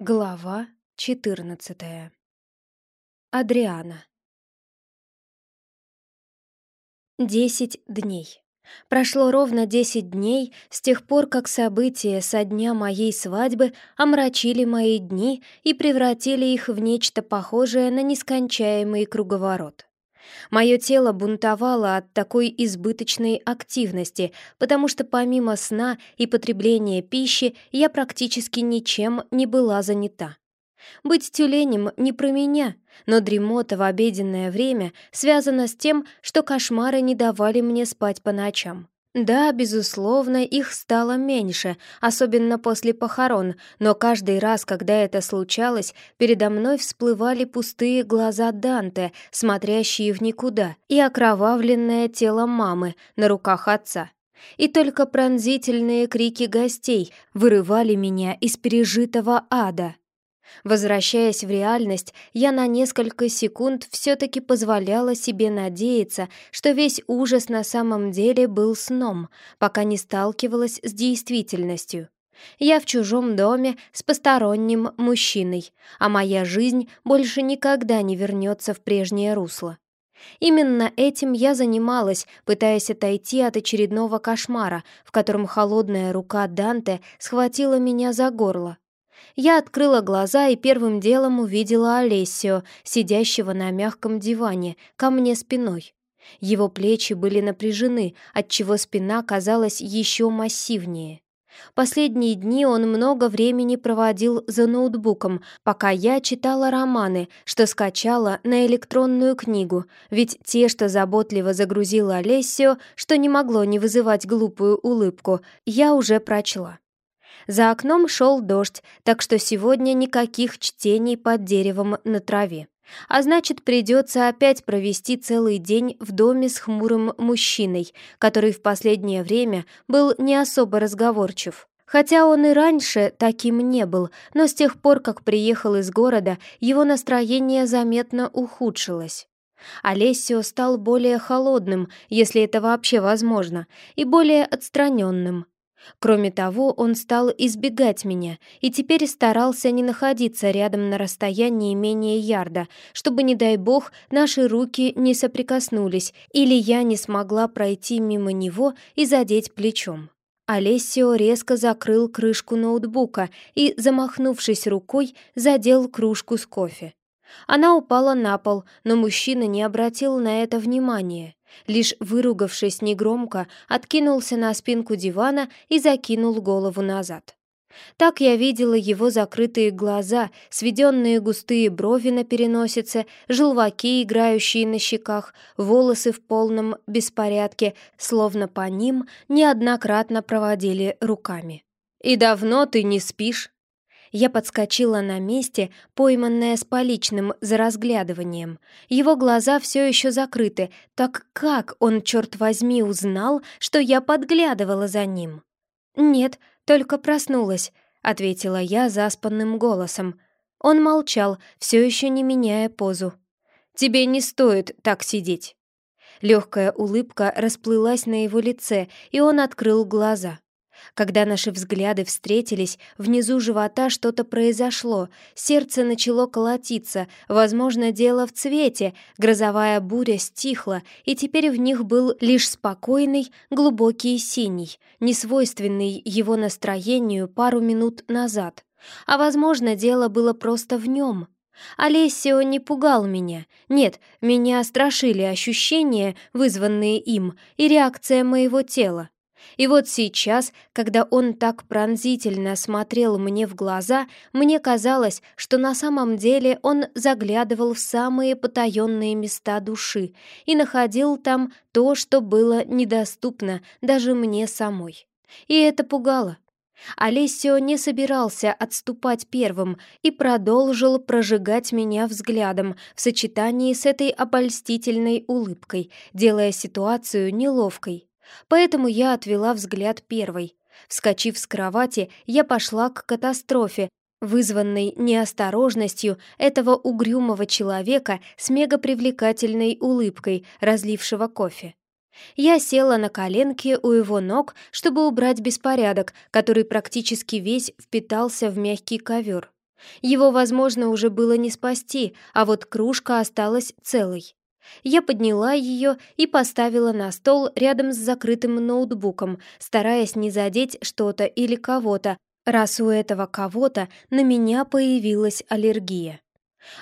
Глава 14. Адриана. Десять дней. Прошло ровно десять дней с тех пор, как события со дня моей свадьбы омрачили мои дни и превратили их в нечто похожее на нескончаемый круговорот. Мое тело бунтовало от такой избыточной активности, потому что помимо сна и потребления пищи я практически ничем не была занята. Быть тюленем не про меня, но дремота в обеденное время связана с тем, что кошмары не давали мне спать по ночам. Да, безусловно, их стало меньше, особенно после похорон, но каждый раз, когда это случалось, передо мной всплывали пустые глаза Данте, смотрящие в никуда, и окровавленное тело мамы на руках отца. И только пронзительные крики гостей вырывали меня из пережитого ада. Возвращаясь в реальность, я на несколько секунд все-таки позволяла себе надеяться, что весь ужас на самом деле был сном, пока не сталкивалась с действительностью. Я в чужом доме с посторонним мужчиной, а моя жизнь больше никогда не вернется в прежнее русло. Именно этим я занималась, пытаясь отойти от очередного кошмара, в котором холодная рука Данте схватила меня за горло. Я открыла глаза и первым делом увидела Олесио, сидящего на мягком диване, ко мне спиной. Его плечи были напряжены, отчего спина казалась еще массивнее. Последние дни он много времени проводил за ноутбуком, пока я читала романы, что скачала на электронную книгу, ведь те, что заботливо загрузила Олесио, что не могло не вызывать глупую улыбку, я уже прочла. За окном шел дождь, так что сегодня никаких чтений под деревом на траве. А значит, придется опять провести целый день в доме с хмурым мужчиной, который в последнее время был не особо разговорчив. Хотя он и раньше таким не был, но с тех пор, как приехал из города, его настроение заметно ухудшилось. Олесио стал более холодным, если это вообще возможно, и более отстраненным. Кроме того, он стал избегать меня и теперь старался не находиться рядом на расстоянии менее ярда, чтобы, не дай бог, наши руки не соприкоснулись или я не смогла пройти мимо него и задеть плечом. Олесио резко закрыл крышку ноутбука и, замахнувшись рукой, задел кружку с кофе. Она упала на пол, но мужчина не обратил на это внимания. Лишь выругавшись негромко, откинулся на спинку дивана и закинул голову назад. Так я видела его закрытые глаза, сведенные густые брови на переносице, желваки, играющие на щеках, волосы в полном беспорядке, словно по ним неоднократно проводили руками. «И давно ты не спишь?» Я подскочила на месте, пойманная с поличным за разглядыванием. Его глаза все еще закрыты, так как он, черт возьми, узнал, что я подглядывала за ним? «Нет, только проснулась», — ответила я заспанным голосом. Он молчал, все еще не меняя позу. «Тебе не стоит так сидеть». Легкая улыбка расплылась на его лице, и он открыл глаза. Когда наши взгляды встретились, внизу живота что-то произошло, сердце начало колотиться, возможно, дело в цвете, грозовая буря стихла, и теперь в них был лишь спокойный, глубокий синий, несвойственный его настроению пару минут назад. А, возможно, дело было просто в нем. Олесио не пугал меня. Нет, меня страшили ощущения, вызванные им, и реакция моего тела. И вот сейчас, когда он так пронзительно смотрел мне в глаза, мне казалось, что на самом деле он заглядывал в самые потаенные места души и находил там то, что было недоступно даже мне самой. И это пугало. Олесио не собирался отступать первым и продолжил прожигать меня взглядом в сочетании с этой обольстительной улыбкой, делая ситуацию неловкой. Поэтому я отвела взгляд первой. Вскочив с кровати, я пошла к катастрофе, вызванной неосторожностью этого угрюмого человека с мегапривлекательной улыбкой, разлившего кофе. Я села на коленки у его ног, чтобы убрать беспорядок, который практически весь впитался в мягкий ковер. Его, возможно, уже было не спасти, а вот кружка осталась целой. Я подняла ее и поставила на стол рядом с закрытым ноутбуком, стараясь не задеть что-то или кого-то, раз у этого кого-то на меня появилась аллергия.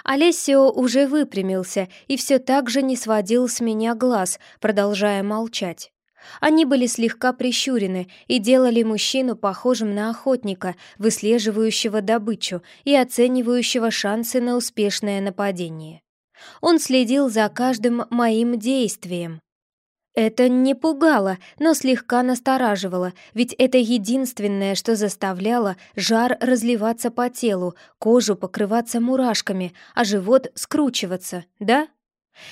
Олесио уже выпрямился и все так же не сводил с меня глаз, продолжая молчать. Они были слегка прищурены и делали мужчину похожим на охотника, выслеживающего добычу и оценивающего шансы на успешное нападение. Он следил за каждым моим действием. Это не пугало, но слегка настораживало, ведь это единственное, что заставляло жар разливаться по телу, кожу покрываться мурашками, а живот скручиваться, да?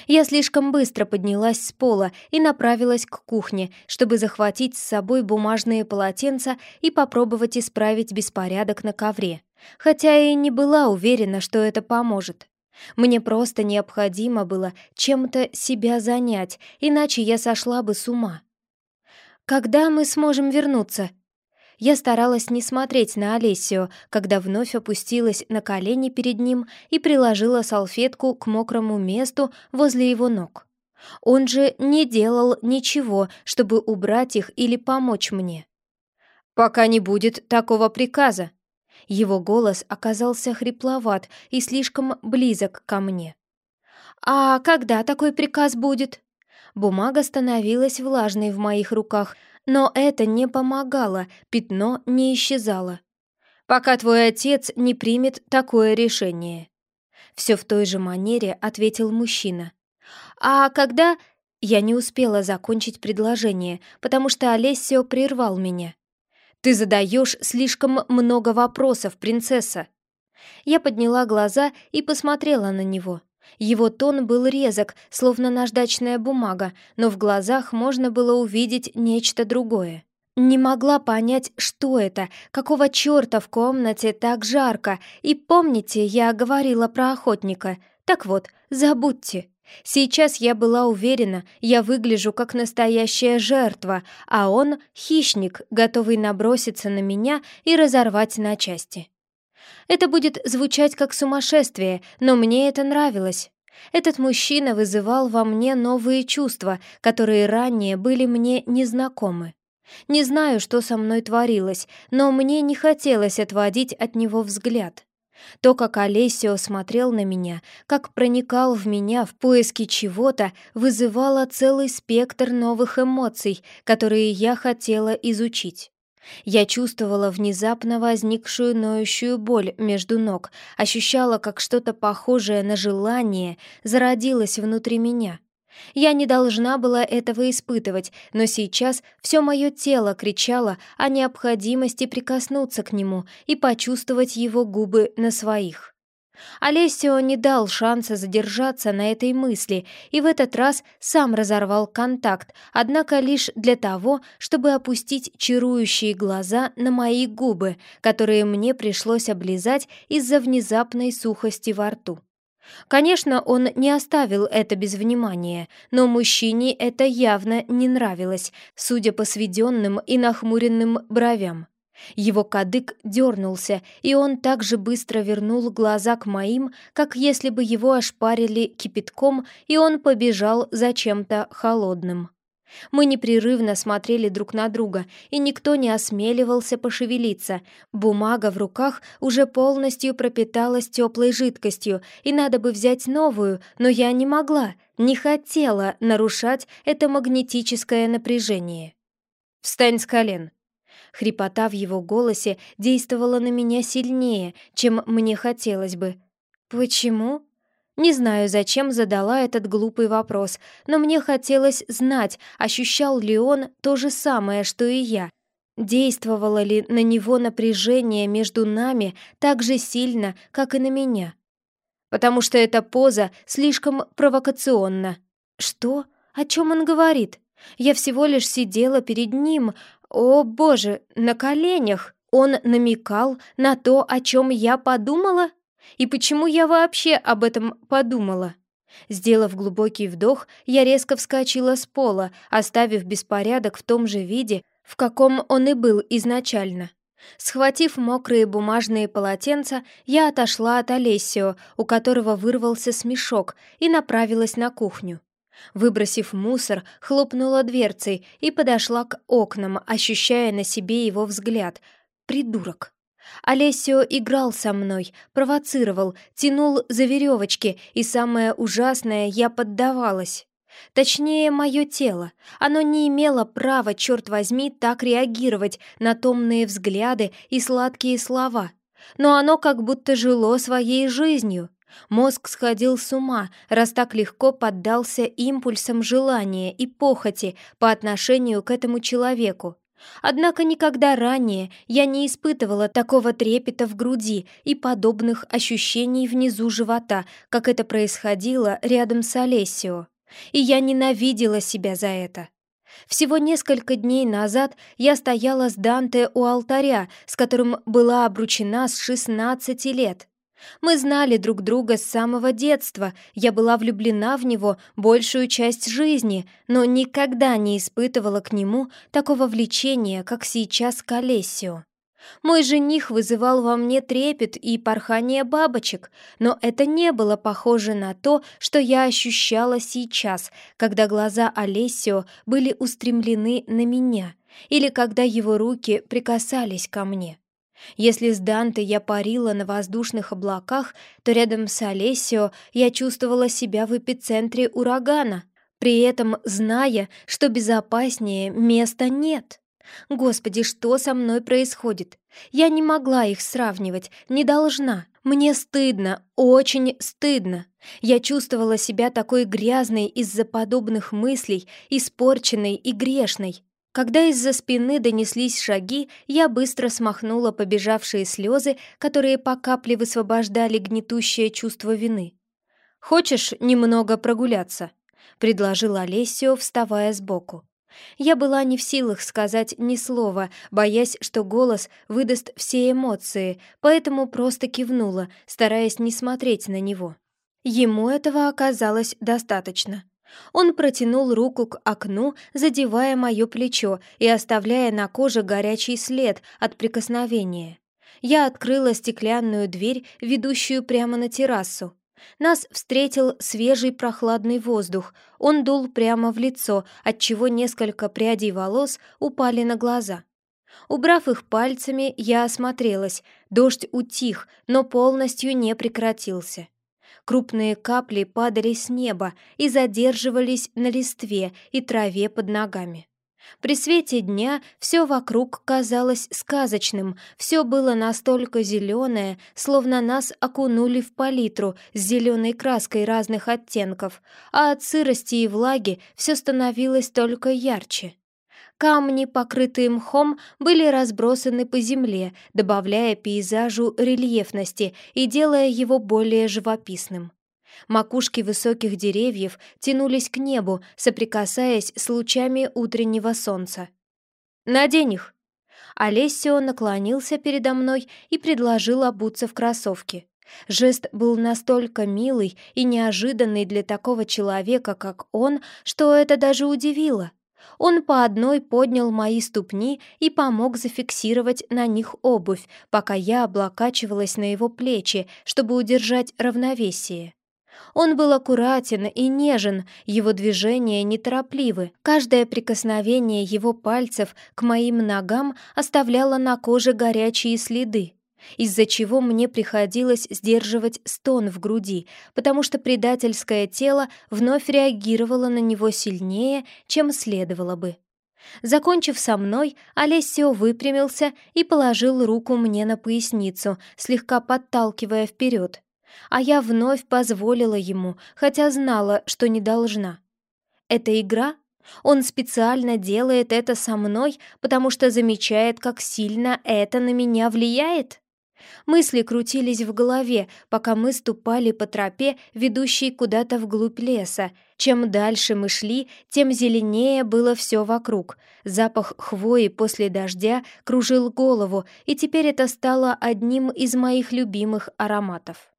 Я слишком быстро поднялась с пола и направилась к кухне, чтобы захватить с собой бумажные полотенца и попробовать исправить беспорядок на ковре, хотя и не была уверена, что это поможет. Мне просто необходимо было чем-то себя занять, иначе я сошла бы с ума. «Когда мы сможем вернуться?» Я старалась не смотреть на Олесио, когда вновь опустилась на колени перед ним и приложила салфетку к мокрому месту возле его ног. Он же не делал ничего, чтобы убрать их или помочь мне. «Пока не будет такого приказа», его голос оказался хрипловат и слишком близок ко мне. «А когда такой приказ будет?» Бумага становилась влажной в моих руках, но это не помогало, пятно не исчезало. «Пока твой отец не примет такое решение». Все в той же манере ответил мужчина. «А когда...» Я не успела закончить предложение, потому что Олесио прервал меня. «Ты задаешь слишком много вопросов, принцесса!» Я подняла глаза и посмотрела на него. Его тон был резок, словно наждачная бумага, но в глазах можно было увидеть нечто другое. Не могла понять, что это, какого черта в комнате так жарко, и помните, я говорила про охотника. Так вот, забудьте. Сейчас я была уверена, я выгляжу как настоящая жертва, а он — хищник, готовый наброситься на меня и разорвать на части. Это будет звучать как сумасшествие, но мне это нравилось. Этот мужчина вызывал во мне новые чувства, которые ранее были мне незнакомы. Не знаю, что со мной творилось, но мне не хотелось отводить от него взгляд. То, как Олесио смотрел на меня, как проникал в меня в поиске чего-то, вызывало целый спектр новых эмоций, которые я хотела изучить. Я чувствовала внезапно возникшую ноющую боль между ног, ощущала, как что-то похожее на желание зародилось внутри меня. Я не должна была этого испытывать, но сейчас все мое тело кричало о необходимости прикоснуться к нему и почувствовать его губы на своих. Олесио не дал шанса задержаться на этой мысли и в этот раз сам разорвал контакт, однако лишь для того, чтобы опустить чарующие глаза на мои губы, которые мне пришлось облизать из-за внезапной сухости во рту. Конечно, он не оставил это без внимания, но мужчине это явно не нравилось, судя по сведенным и нахмуренным бровям. Его кадык дернулся, и он так же быстро вернул глаза к моим, как если бы его ошпарили кипятком, и он побежал за чем-то холодным. Мы непрерывно смотрели друг на друга, и никто не осмеливался пошевелиться. Бумага в руках уже полностью пропиталась теплой жидкостью, и надо бы взять новую, но я не могла, не хотела нарушать это магнетическое напряжение. «Встань с колен!» Хрипота в его голосе действовала на меня сильнее, чем мне хотелось бы. «Почему?» Не знаю, зачем задала этот глупый вопрос, но мне хотелось знать, ощущал ли он то же самое, что и я. Действовало ли на него напряжение между нами так же сильно, как и на меня? Потому что эта поза слишком провокационна. Что? О чем он говорит? Я всего лишь сидела перед ним, о боже, на коленях. Он намекал на то, о чем я подумала? И почему я вообще об этом подумала? Сделав глубокий вдох, я резко вскочила с пола, оставив беспорядок в том же виде, в каком он и был изначально. Схватив мокрые бумажные полотенца, я отошла от Олесио, у которого вырвался смешок, и направилась на кухню. Выбросив мусор, хлопнула дверцей и подошла к окнам, ощущая на себе его взгляд. Придурок. Олесио играл со мной, провоцировал, тянул за веревочки, и самое ужасное, я поддавалась. Точнее, мое тело. Оно не имело права, черт возьми, так реагировать на томные взгляды и сладкие слова. Но оно как будто жило своей жизнью. Мозг сходил с ума, раз так легко поддался импульсам желания и похоти по отношению к этому человеку. Однако никогда ранее я не испытывала такого трепета в груди и подобных ощущений внизу живота, как это происходило рядом с Олесио. И я ненавидела себя за это. Всего несколько дней назад я стояла с Данте у алтаря, с которым была обручена с 16 лет. Мы знали друг друга с самого детства, я была влюблена в него большую часть жизни, но никогда не испытывала к нему такого влечения, как сейчас к Олесио. Мой жених вызывал во мне трепет и порхание бабочек, но это не было похоже на то, что я ощущала сейчас, когда глаза Олесио были устремлены на меня или когда его руки прикасались ко мне. Если с Данте я парила на воздушных облаках, то рядом с Олесио я чувствовала себя в эпицентре урагана, при этом зная, что безопаснее места нет. Господи, что со мной происходит? Я не могла их сравнивать, не должна. Мне стыдно, очень стыдно. Я чувствовала себя такой грязной из-за подобных мыслей, испорченной и грешной. Когда из-за спины донеслись шаги, я быстро смахнула побежавшие слезы, которые по капле высвобождали гнетущее чувство вины. «Хочешь немного прогуляться?» — предложила Олесио, вставая сбоку. Я была не в силах сказать ни слова, боясь, что голос выдаст все эмоции, поэтому просто кивнула, стараясь не смотреть на него. Ему этого оказалось достаточно. Он протянул руку к окну, задевая мое плечо и оставляя на коже горячий след от прикосновения. Я открыла стеклянную дверь, ведущую прямо на террасу. Нас встретил свежий прохладный воздух. Он дул прямо в лицо, отчего несколько прядей волос упали на глаза. Убрав их пальцами, я осмотрелась. Дождь утих, но полностью не прекратился. Крупные капли падали с неба и задерживались на листве и траве под ногами. При свете дня все вокруг казалось сказочным, все было настолько зеленое, словно нас окунули в палитру с зеленой краской разных оттенков, а от сырости и влаги все становилось только ярче. Камни, покрытые мхом, были разбросаны по земле, добавляя пейзажу рельефности и делая его более живописным. Макушки высоких деревьев тянулись к небу, соприкасаясь с лучами утреннего солнца. «Надень их!» Олесио наклонился передо мной и предложил обуться в кроссовки. Жест был настолько милый и неожиданный для такого человека, как он, что это даже удивило. Он по одной поднял мои ступни и помог зафиксировать на них обувь, пока я облокачивалась на его плечи, чтобы удержать равновесие. Он был аккуратен и нежен, его движения неторопливы. Каждое прикосновение его пальцев к моим ногам оставляло на коже горячие следы из-за чего мне приходилось сдерживать стон в груди, потому что предательское тело вновь реагировало на него сильнее, чем следовало бы. Закончив со мной, Олесио выпрямился и положил руку мне на поясницу, слегка подталкивая вперед. А я вновь позволила ему, хотя знала, что не должна. Это игра? Он специально делает это со мной, потому что замечает, как сильно это на меня влияет? Мысли крутились в голове, пока мы ступали по тропе, ведущей куда-то вглубь леса. Чем дальше мы шли, тем зеленее было все вокруг. Запах хвои после дождя кружил голову, и теперь это стало одним из моих любимых ароматов.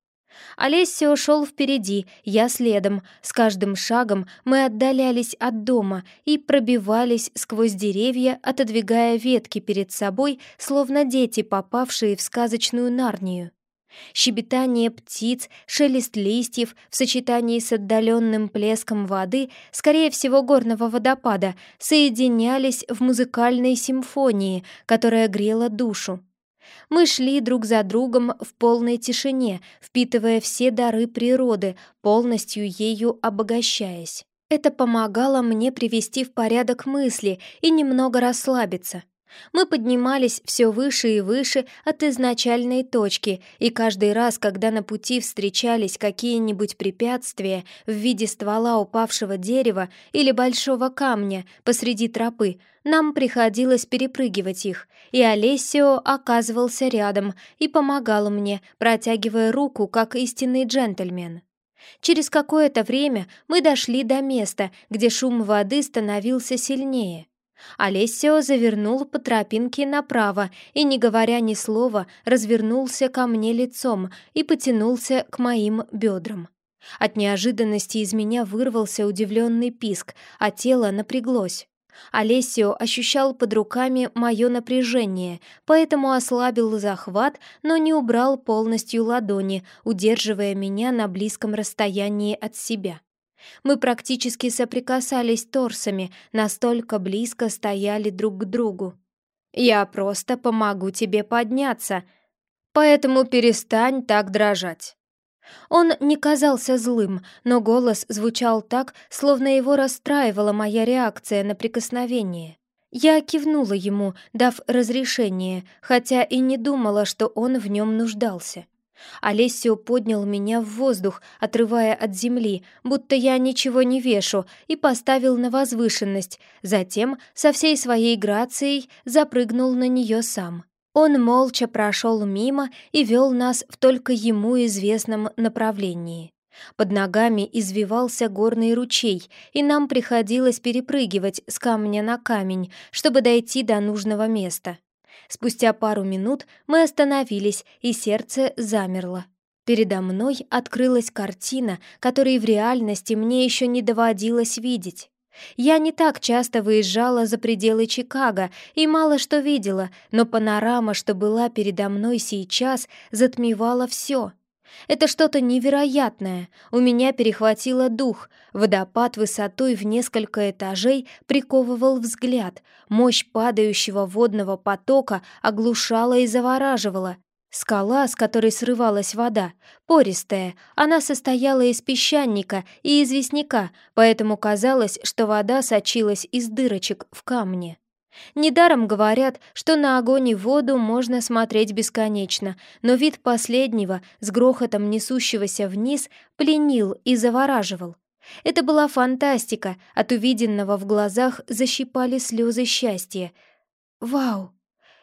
Олесио шел впереди, я следом. С каждым шагом мы отдалялись от дома и пробивались сквозь деревья, отодвигая ветки перед собой, словно дети, попавшие в сказочную Нарнию. Щебетание птиц, шелест листьев в сочетании с отдаленным плеском воды, скорее всего горного водопада, соединялись в музыкальной симфонии, которая грела душу. Мы шли друг за другом в полной тишине, впитывая все дары природы, полностью ею обогащаясь. Это помогало мне привести в порядок мысли и немного расслабиться. Мы поднимались все выше и выше от изначальной точки, и каждый раз, когда на пути встречались какие-нибудь препятствия в виде ствола упавшего дерева или большого камня посреди тропы, нам приходилось перепрыгивать их, и Олесио оказывался рядом и помогал мне, протягивая руку, как истинный джентльмен. Через какое-то время мы дошли до места, где шум воды становился сильнее. Олесио завернул по тропинке направо и, не говоря ни слова, развернулся ко мне лицом и потянулся к моим бедрам. От неожиданности из меня вырвался удивленный писк, а тело напряглось. Олесио ощущал под руками мое напряжение, поэтому ослабил захват, но не убрал полностью ладони, удерживая меня на близком расстоянии от себя. Мы практически соприкасались торсами, настолько близко стояли друг к другу. «Я просто помогу тебе подняться, поэтому перестань так дрожать». Он не казался злым, но голос звучал так, словно его расстраивала моя реакция на прикосновение. Я кивнула ему, дав разрешение, хотя и не думала, что он в нем нуждался. Олесио поднял меня в воздух, отрывая от земли, будто я ничего не вешу, и поставил на возвышенность, затем со всей своей грацией запрыгнул на нее сам. Он молча прошел мимо и вел нас в только ему известном направлении. Под ногами извивался горный ручей, и нам приходилось перепрыгивать с камня на камень, чтобы дойти до нужного места. Спустя пару минут мы остановились, и сердце замерло. Передо мной открылась картина, которой в реальности мне еще не доводилось видеть. Я не так часто выезжала за пределы Чикаго и мало что видела, но панорама, что была передо мной сейчас, затмевала все — это что-то невероятное. У меня перехватило дух. Водопад высотой в несколько этажей приковывал взгляд. Мощь падающего водного потока оглушала и завораживала. Скала, с которой срывалась вода, пористая, она состояла из песчаника и известняка, поэтому казалось, что вода сочилась из дырочек в камне. Недаром говорят, что на огонь и воду можно смотреть бесконечно, но вид последнего, с грохотом несущегося вниз, пленил и завораживал. Это была фантастика, от увиденного в глазах защипали слезы счастья. «Вау!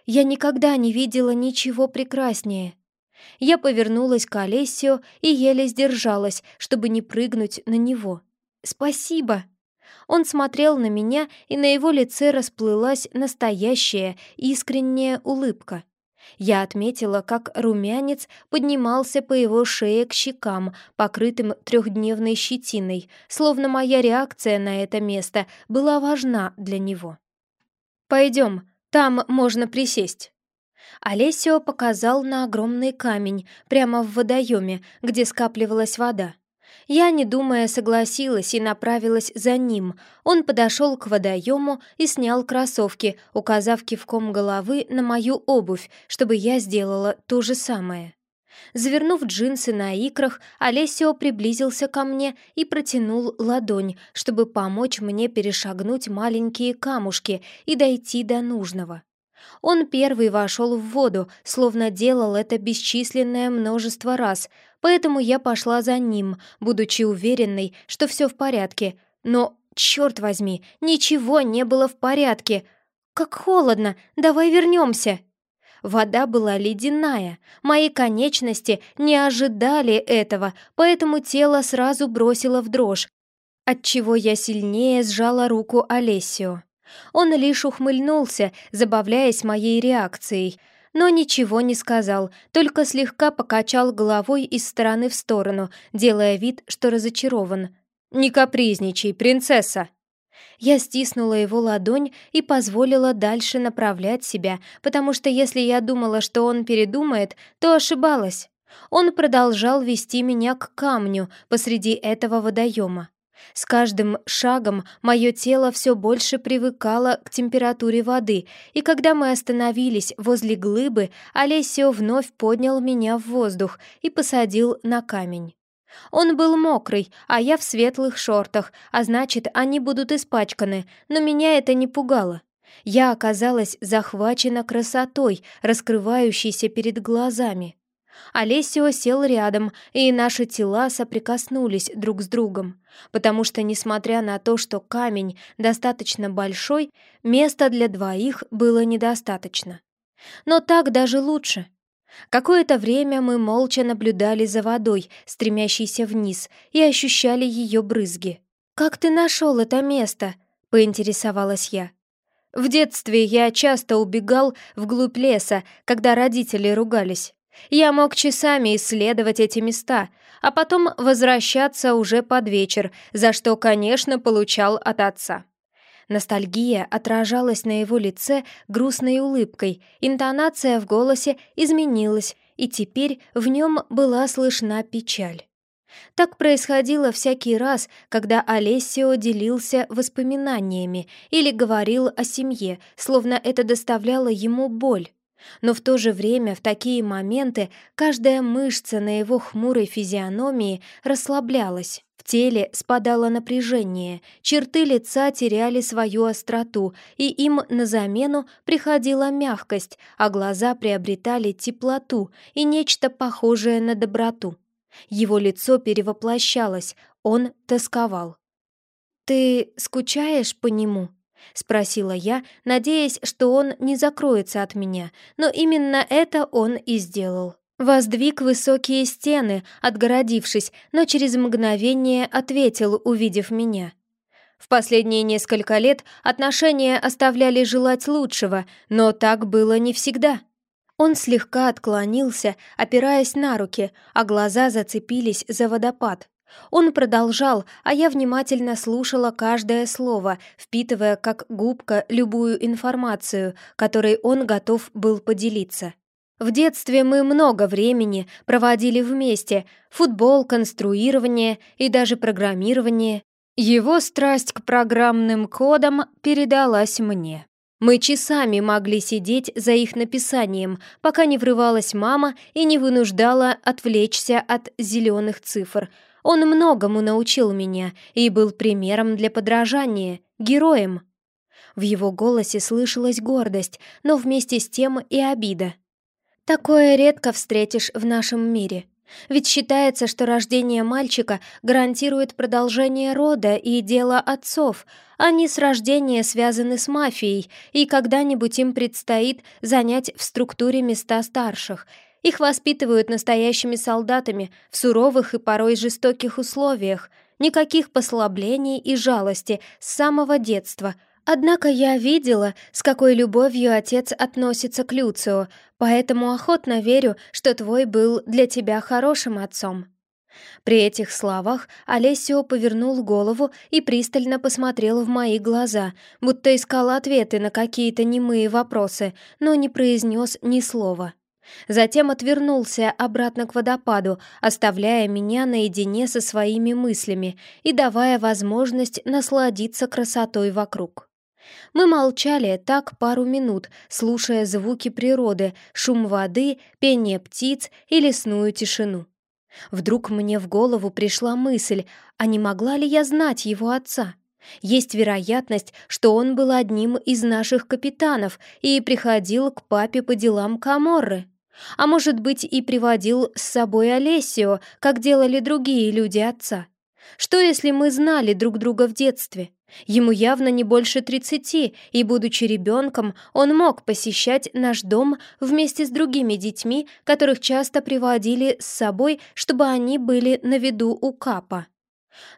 Я никогда не видела ничего прекраснее!» Я повернулась к Олесио и еле сдержалась, чтобы не прыгнуть на него. «Спасибо!» Он смотрел на меня, и на его лице расплылась настоящая, искренняя улыбка. Я отметила, как румянец поднимался по его шее к щекам, покрытым трехдневной щетиной, словно моя реакция на это место была важна для него. «Пойдем, там можно присесть». Олесио показал на огромный камень прямо в водоеме, где скапливалась вода. Я, не думая, согласилась и направилась за ним. Он подошел к водоему и снял кроссовки, указав кивком головы на мою обувь, чтобы я сделала то же самое. Завернув джинсы на икрах, Олесио приблизился ко мне и протянул ладонь, чтобы помочь мне перешагнуть маленькие камушки и дойти до нужного. Он первый вошел в воду, словно делал это бесчисленное множество раз, поэтому я пошла за ним, будучи уверенной, что все в порядке. Но, черт возьми, ничего не было в порядке. «Как холодно! Давай вернемся!» Вода была ледяная, мои конечности не ожидали этого, поэтому тело сразу бросило в дрожь, отчего я сильнее сжала руку Олесио. Он лишь ухмыльнулся, забавляясь моей реакцией. но ничего не сказал, только слегка покачал головой из стороны в сторону, делая вид, что разочарован. «Не капризничай, принцесса!» Я стиснула его ладонь и позволила дальше направлять себя, потому что если я думала, что он передумает, то ошибалась. Он продолжал вести меня к камню посреди этого водоема. С каждым шагом мое тело все больше привыкало к температуре воды, и когда мы остановились возле глыбы, Олесио вновь поднял меня в воздух и посадил на камень. Он был мокрый, а я в светлых шортах, а значит, они будут испачканы, но меня это не пугало. Я оказалась захвачена красотой, раскрывающейся перед глазами. Олесио сел рядом, и наши тела соприкоснулись друг с другом, потому что, несмотря на то, что камень достаточно большой, места для двоих было недостаточно. Но так даже лучше. Какое-то время мы молча наблюдали за водой, стремящейся вниз, и ощущали ее брызги. «Как ты нашел это место?» — поинтересовалась я. В детстве я часто убегал вглубь леса, когда родители ругались. Я мог часами исследовать эти места, а потом возвращаться уже под вечер, за что, конечно, получал от отца. Ностальгия отражалась на его лице грустной улыбкой, интонация в голосе изменилась, и теперь в нем была слышна печаль. Так происходило всякий раз, когда Олесио делился воспоминаниями или говорил о семье, словно это доставляло ему боль. Но в то же время в такие моменты каждая мышца на его хмурой физиономии расслаблялась. В теле спадало напряжение, черты лица теряли свою остроту, и им на замену приходила мягкость, а глаза приобретали теплоту и нечто похожее на доброту. Его лицо перевоплощалось, он тосковал. «Ты скучаешь по нему?» — спросила я, надеясь, что он не закроется от меня, но именно это он и сделал. Воздвиг высокие стены, отгородившись, но через мгновение ответил, увидев меня. В последние несколько лет отношения оставляли желать лучшего, но так было не всегда. Он слегка отклонился, опираясь на руки, а глаза зацепились за водопад. Он продолжал, а я внимательно слушала каждое слово, впитывая как губка любую информацию, которой он готов был поделиться. В детстве мы много времени проводили вместе. Футбол, конструирование и даже программирование. Его страсть к программным кодам передалась мне. Мы часами могли сидеть за их написанием, пока не врывалась мама и не вынуждала отвлечься от зеленых цифр — он многому научил меня и был примером для подражания, героем. В его голосе слышалась гордость, но вместе с тем и обида. Такое редко встретишь в нашем мире. Ведь считается, что рождение мальчика гарантирует продолжение рода и дело отцов. Они с рождения связаны с мафией, и когда-нибудь им предстоит занять в структуре места старших — их воспитывают настоящими солдатами в суровых и порой жестоких условиях. Никаких послаблений и жалости с самого детства. Однако я видела, с какой любовью отец относится к Люцио, поэтому охотно верю, что твой был для тебя хорошим отцом». При этих словах Олесио повернул голову и пристально посмотрел в мои глаза, будто искал ответы на какие-то немые вопросы, но не произнес ни слова. Затем отвернулся обратно к водопаду, оставляя меня наедине со своими мыслями и давая возможность насладиться красотой вокруг. Мы молчали так пару минут, слушая звуки природы, шум воды, пение птиц и лесную тишину. Вдруг мне в голову пришла мысль, а не могла ли я знать его отца? Есть вероятность, что он был одним из наших капитанов и приходил к папе по делам Каморры. А может быть, и приводил с собой Олесио, как делали другие люди отца. Что, если мы знали друг друга в детстве? Ему явно не больше тридцати, и, будучи ребенком, он мог посещать наш дом вместе с другими детьми, которых часто приводили с собой, чтобы они были на виду у Капа.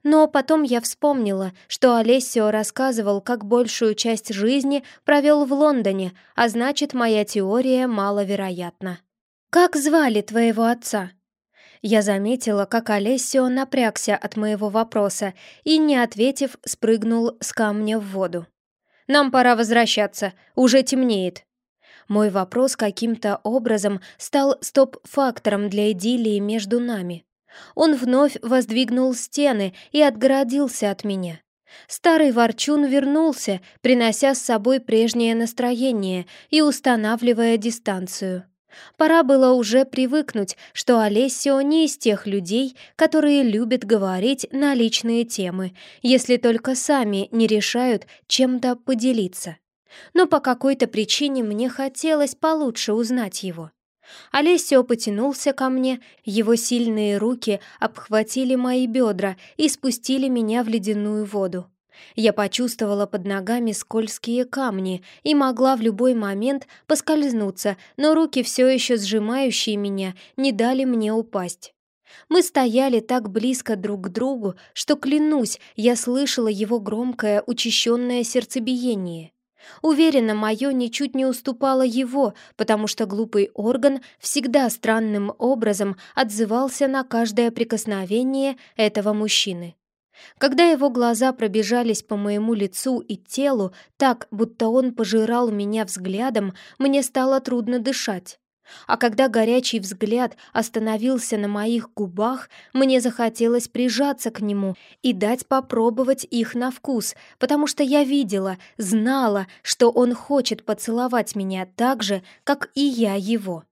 Но потом я вспомнила, что Олесио рассказывал, как большую часть жизни провел в Лондоне, а значит, моя теория маловероятна. «Как звали твоего отца?» Я заметила, как Олесио напрягся от моего вопроса и, не ответив, спрыгнул с камня в воду. «Нам пора возвращаться, уже темнеет». Мой вопрос каким-то образом стал стоп-фактором для идиллии между нами. Он вновь воздвигнул стены и отгородился от меня. Старый ворчун вернулся, принося с собой прежнее настроение и устанавливая дистанцию. Пора было уже привыкнуть, что Олесио не из тех людей, которые любят говорить на личные темы, если только сами не решают чем-то поделиться. Но по какой-то причине мне хотелось получше узнать его. Олесио потянулся ко мне, его сильные руки обхватили мои бедра и спустили меня в ледяную воду. Я почувствовала под ногами скользкие камни и могла в любой момент поскользнуться, но руки, все еще сжимающие меня, не дали мне упасть. Мы стояли так близко друг к другу, что, клянусь, я слышала его громкое учащенное сердцебиение. Уверена, мое ничуть не уступало его, потому что глупый орган всегда странным образом отзывался на каждое прикосновение этого мужчины. Когда его глаза пробежались по моему лицу и телу так, будто он пожирал меня взглядом, мне стало трудно дышать. А когда горячий взгляд остановился на моих губах, мне захотелось прижаться к нему и дать попробовать их на вкус, потому что я видела, знала, что он хочет поцеловать меня так же, как и я его.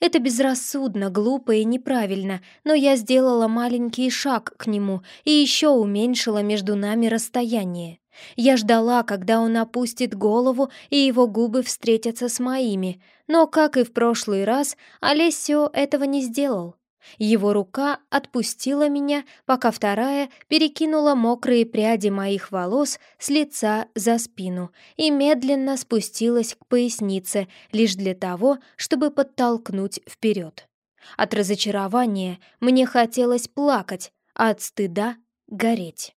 Это безрассудно, глупо и неправильно, но я сделала маленький шаг к нему и еще уменьшила между нами расстояние. Я ждала, когда он опустит голову и его губы встретятся с моими, но, как и в прошлый раз, Олесио этого не сделал. Его рука отпустила меня, пока вторая перекинула мокрые пряди моих волос с лица за спину и медленно спустилась к пояснице лишь для того, чтобы подтолкнуть вперед. От разочарования мне хотелось плакать, а от стыда — гореть.